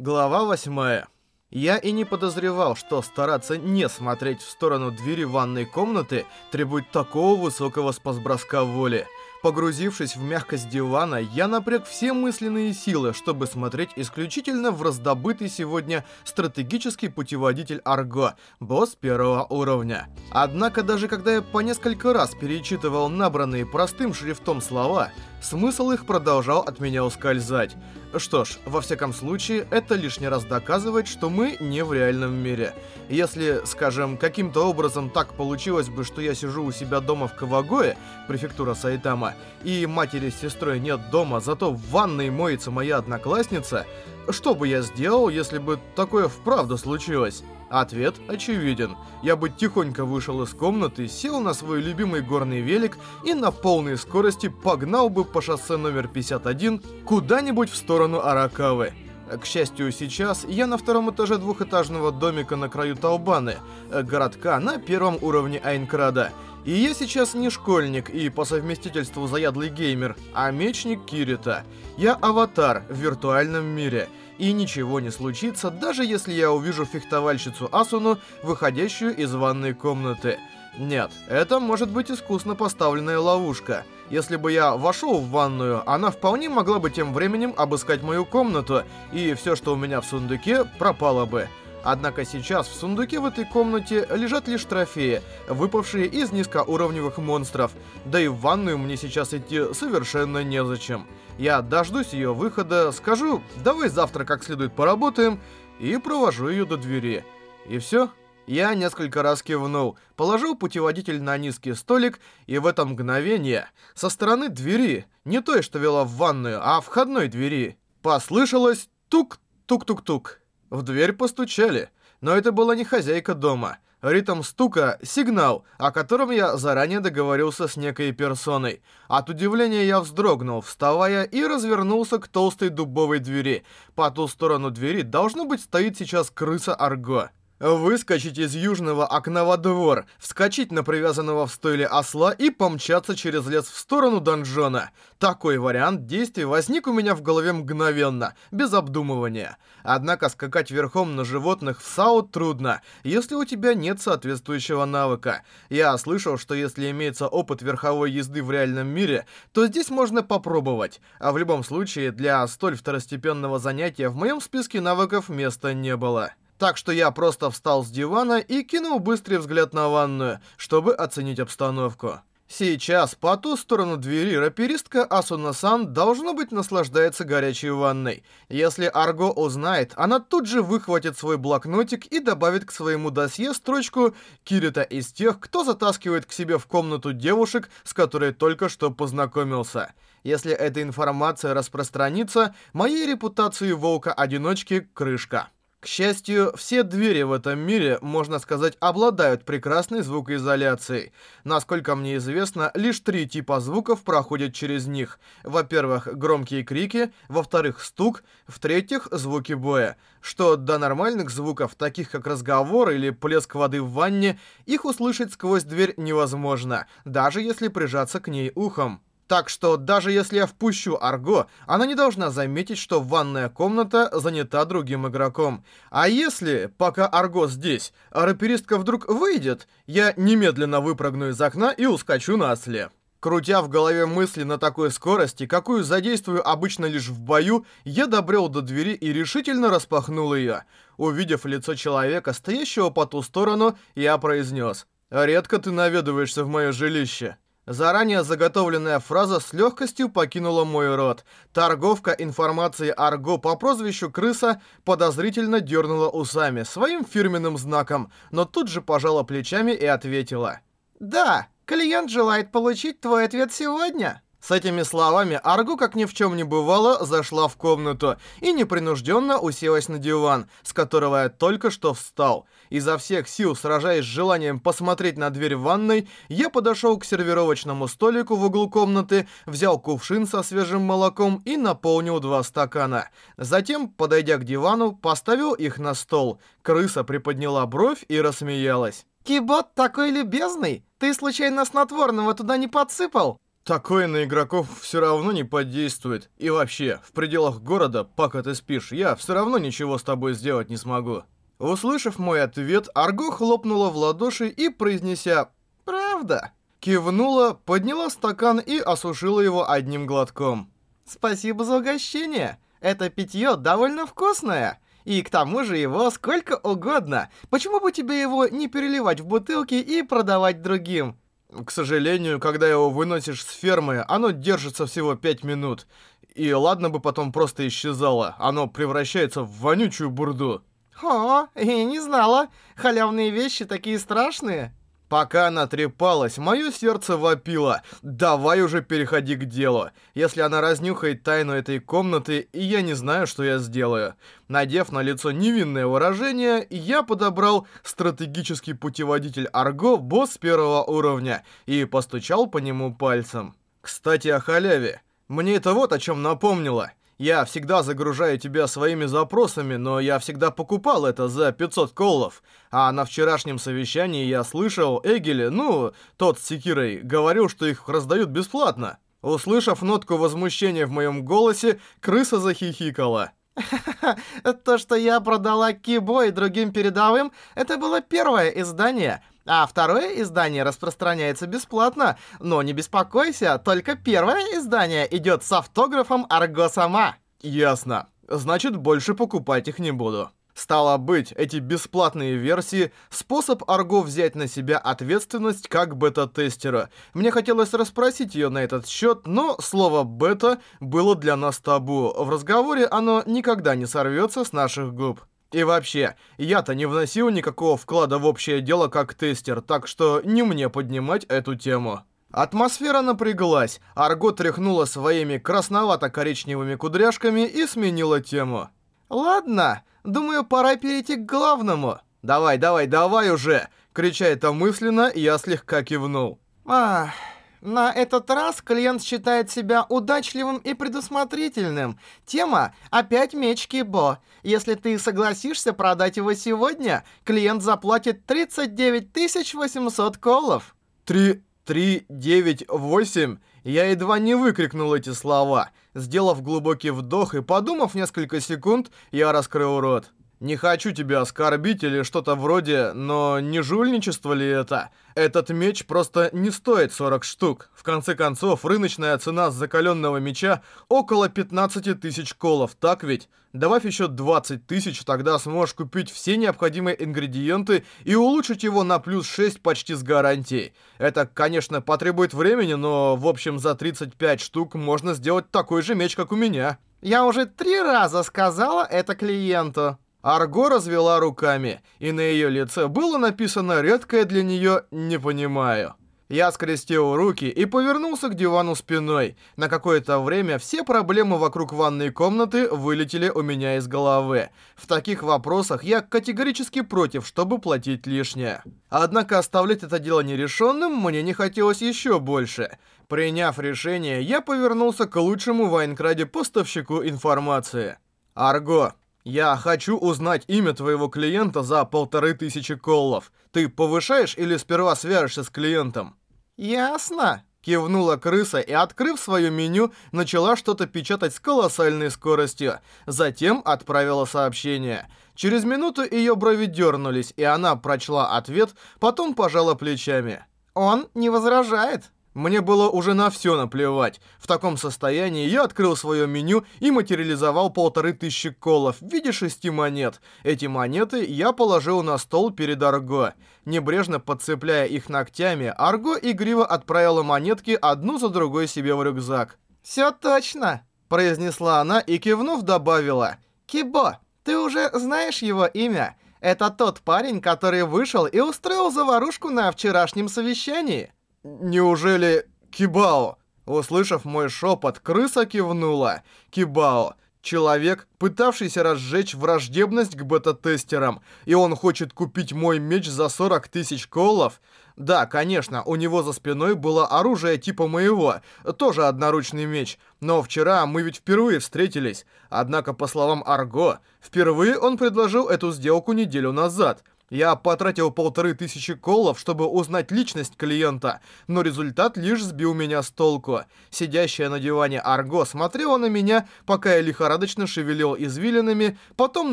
Глава 8. Я и не подозревал, что стараться не смотреть в сторону двери ванной комнаты требует такого высокого спасброска воли. Погрузившись в мягкость дивана, я напряг все мысленные силы, чтобы смотреть исключительно в раздобытый сегодня стратегический путеводитель Арго, босс первого уровня. Однако даже когда я по несколько раз перечитывал набранные простым шрифтом слова, смысл их продолжал от меня ускользать. Что ж, во всяком случае, это лишний раз доказывает, что мы не в реальном мире. Если, скажем, каким-то образом так получилось бы, что я сижу у себя дома в Кавагое, префектура Сайтама, и матери с сестрой нет дома, зато в ванной моется моя одноклассница, что бы я сделал, если бы такое вправду случилось? Ответ очевиден. Я бы тихонько вышел из комнаты, сел на свой любимый горный велик и на полной скорости погнал бы по шоссе номер 51 куда-нибудь в сторону Аракавы. К счастью, сейчас я на втором этаже двухэтажного домика на краю Талбаны, городка на первом уровне Айнкрада. И я сейчас не школьник и по совместительству заядлый геймер, а мечник Кирита. Я аватар в виртуальном мире — и ничего не случится, даже если я увижу фехтовальщицу Асуну, выходящую из ванной комнаты. Нет, это может быть искусно поставленная ловушка. Если бы я вошел в ванную, она вполне могла бы тем временем обыскать мою комнату, и все, что у меня в сундуке, пропало бы. Однако сейчас в сундуке в этой комнате лежат лишь трофеи, выпавшие из низкоуровневых монстров, да и в ванную мне сейчас идти совершенно незачем. Я дождусь ее выхода, скажу «давай завтра как следует поработаем» и провожу ее до двери. И все. Я несколько раз кивнул, положил путеводитель на низкий столик, и в это мгновение со стороны двери, не той, что вела в ванную, а входной двери, послышалось тук-тук-тук-тук. В дверь постучали, но это была не хозяйка дома. Ритм стука — сигнал, о котором я заранее договорился с некой персоной. От удивления я вздрогнул, вставая, и развернулся к толстой дубовой двери. По ту сторону двери, должно быть, стоит сейчас крыса Арго. Выскочить из южного окна во двор, вскочить на привязанного в стойле осла и помчаться через лес в сторону донжона. Такой вариант действий возник у меня в голове мгновенно, без обдумывания. Однако скакать верхом на животных в САУ трудно, если у тебя нет соответствующего навыка. Я слышал, что если имеется опыт верховой езды в реальном мире, то здесь можно попробовать. А в любом случае, для столь второстепенного занятия в моем списке навыков места не было. Так что я просто встал с дивана и кинул быстрый взгляд на ванную, чтобы оценить обстановку. Сейчас по ту сторону двери раперистка Асуна-сан должно быть наслаждается горячей ванной. Если Арго узнает, она тут же выхватит свой блокнотик и добавит к своему досье строчку «Кирита из тех, кто затаскивает к себе в комнату девушек, с которой только что познакомился». Если эта информация распространится, моей репутации волка-одиночки крышка. К счастью, все двери в этом мире, можно сказать, обладают прекрасной звукоизоляцией. Насколько мне известно, лишь три типа звуков проходят через них. Во-первых, громкие крики, во-вторых, стук, в-третьих, звуки боя. Что до нормальных звуков, таких как разговор или плеск воды в ванне, их услышать сквозь дверь невозможно, даже если прижаться к ней ухом. Так что даже если я впущу Арго, она не должна заметить, что ванная комната занята другим игроком. А если, пока Арго здесь, раперистка вдруг выйдет, я немедленно выпрыгну из окна и ускочу на осле. Крутя в голове мысли на такой скорости, какую задействую обычно лишь в бою, я добрел до двери и решительно распахнул ее. Увидев лицо человека, стоящего по ту сторону, я произнес «Редко ты наведываешься в мое жилище». Заранее заготовленная фраза с легкостью покинула мой рот. Торговка информации Арго по прозвищу Крыса подозрительно дернула усами, своим фирменным знаком, но тут же пожала плечами и ответила. «Да, клиент желает получить твой ответ сегодня». С этими словами Аргу, как ни в чем не бывало, зашла в комнату и непринужденно уселась на диван, с которого я только что встал. Изо всех сил, сражаясь с желанием посмотреть на дверь ванной, я подошел к сервировочному столику в углу комнаты, взял кувшин со свежим молоком и наполнил два стакана. Затем, подойдя к дивану, поставил их на стол. Крыса приподняла бровь и рассмеялась. «Кибот такой любезный! Ты случайно снотворного туда не подсыпал?» Такое на игроков все равно не подействует. И вообще, в пределах города, пока ты спишь, я все равно ничего с тобой сделать не смогу. Услышав мой ответ, Арго хлопнула в ладоши и, произнеся «Правда?», кивнула, подняла стакан и осушила его одним глотком. «Спасибо за угощение. Это питье довольно вкусное. И к тому же его сколько угодно. Почему бы тебе его не переливать в бутылки и продавать другим?» К сожалению, когда его выносишь с фермы, оно держится всего 5 минут. И ладно бы потом просто исчезало, оно превращается в вонючую бурду. О, я не знала. Халявные вещи такие страшные. Пока она трепалась, мое сердце вопило. Давай уже переходи к делу. Если она разнюхает тайну этой комнаты, и я не знаю, что я сделаю. Надев на лицо невинное выражение, я подобрал стратегический путеводитель Арго босс первого уровня и постучал по нему пальцем. Кстати, о халяве. Мне это вот о чем напомнило. Я всегда загружаю тебя своими запросами, но я всегда покупал это за 500 коллов. А на вчерашнем совещании я слышал, Эгели, ну, тот с секирой, говорил, что их раздают бесплатно. Услышав нотку возмущения в моем голосе, крыса захихикала. То, что я продала Кибо и другим передовым, это было первое издание — а второе издание распространяется бесплатно. Но не беспокойся, только первое издание идет с автографом Арго сама. Ясно. Значит, больше покупать их не буду. Стало быть, эти бесплатные версии — способ Арго взять на себя ответственность как бета-тестера. Мне хотелось расспросить ее на этот счет, но слово «бета» было для нас табу. В разговоре оно никогда не сорвется с наших губ. И вообще, я-то не вносил никакого вклада в общее дело как тестер, так что не мне поднимать эту тему. Атмосфера напряглась, Арго тряхнула своими красновато-коричневыми кудряшками и сменила тему. «Ладно, думаю, пора перейти к главному». «Давай, давай, давай уже!» Крича это мысленно, я слегка кивнул. «Ах...» На этот раз клиент считает себя удачливым и предусмотрительным. Тема «Опять меч Кибо». Если ты согласишься продать его сегодня, клиент заплатит 39 800 колов. Три... три... девять... восемь... Я едва не выкрикнул эти слова. Сделав глубокий вдох и подумав несколько секунд, я раскрыл рот. Не хочу тебя оскорбить или что-то вроде, но не жульничество ли это? Этот меч просто не стоит 40 штук. В конце концов, рыночная цена закаленного меча около 15 тысяч колов, так ведь? Добавь еще 20 тысяч, тогда сможешь купить все необходимые ингредиенты и улучшить его на плюс 6 почти с гарантией. Это, конечно, потребует времени, но в общем за 35 штук можно сделать такой же меч, как у меня. Я уже три раза сказала это клиенту. Арго развела руками, и на ее лице было написано редкое для нее «не понимаю». Я скрестил руки и повернулся к дивану спиной. На какое-то время все проблемы вокруг ванной комнаты вылетели у меня из головы. В таких вопросах я категорически против, чтобы платить лишнее. Однако оставлять это дело нерешенным мне не хотелось еще больше. Приняв решение, я повернулся к лучшему в Айнкраде поставщику информации. «Арго, я хочу узнать имя твоего клиента за полторы тысячи коллов. Ты повышаешь или сперва свяжешься с клиентом? Ясно. Кивнула крыса и, открыв свое меню, начала что-то печатать с колоссальной скоростью. Затем отправила сообщение. Через минуту ее брови дернулись, и она прочла ответ, потом пожала плечами. «Он не возражает». Мне было уже на все наплевать. В таком состоянии я открыл свое меню и материализовал полторы тысячи колов в виде шести монет. Эти монеты я положил на стол перед Арго. Небрежно подцепляя их ногтями, Арго игриво отправила монетки одну за другой себе в рюкзак. «Все точно!» – произнесла она и кивнув добавила. «Кибо, ты уже знаешь его имя?» Это тот парень, который вышел и устроил заварушку на вчерашнем совещании. «Неужели Кибао?» Услышав мой шепот, крыса кивнула. «Кибао. Человек, пытавшийся разжечь враждебность к бета-тестерам, и он хочет купить мой меч за 40 тысяч коллов? Да, конечно, у него за спиной было оружие типа моего, тоже одноручный меч, но вчера мы ведь впервые встретились. Однако, по словам Арго, впервые он предложил эту сделку неделю назад. Я потратил полторы тысячи коллов, чтобы узнать личность клиента, но результат лишь сбил меня с толку. Сидящая на диване Арго смотрела на меня, пока я лихорадочно шевелил извилинами, потом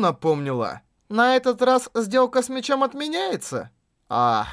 напомнила. «На этот раз сделка с мечом отменяется?» «Ах...»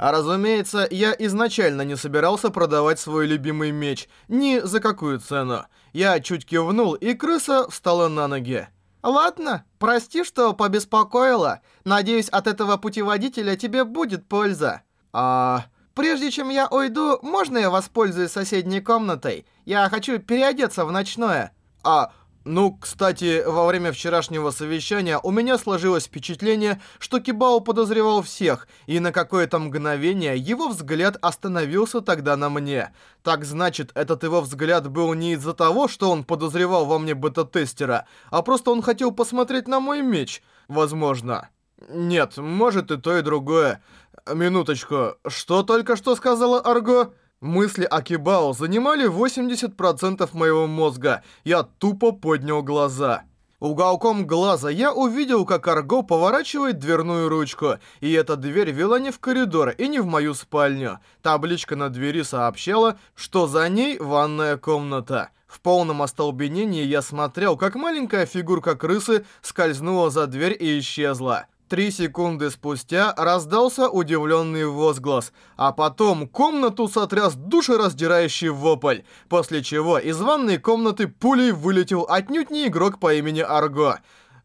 А разумеется, я изначально не собирался продавать свой любимый меч, ни за какую цену. Я чуть кивнул, и крыса встала на ноги. «Ладно, прости, что побеспокоила. Надеюсь, от этого путеводителя тебе будет польза. А... Прежде чем я уйду, можно я воспользуюсь соседней комнатой? Я хочу переодеться в ночное». «А... Ну, кстати, во время вчерашнего совещания у меня сложилось впечатление, что Кибао подозревал всех, и на какое-то мгновение его взгляд остановился тогда на мне. Так значит, этот его взгляд был не из-за того, что он подозревал во мне бета-тестера, а просто он хотел посмотреть на мой меч. Возможно. Нет, может и то, и другое. Минуточку, что только что сказала Арго? Мысли о Кибао занимали 80% моего мозга. Я тупо поднял глаза. Уголком глаза я увидел, как Арго поворачивает дверную ручку, и эта дверь вела не в коридор и не в мою спальню. Табличка на двери сообщала, что за ней ванная комната. В полном остолбенении я смотрел, как маленькая фигурка крысы скользнула за дверь и исчезла. Три секунды спустя раздался удивленный возглас, а потом комнату сотряс душераздирающий вопль, после чего из ванной комнаты пулей вылетел отнюдь не игрок по имени Арго.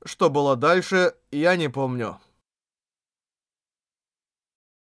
Что было дальше, я не помню.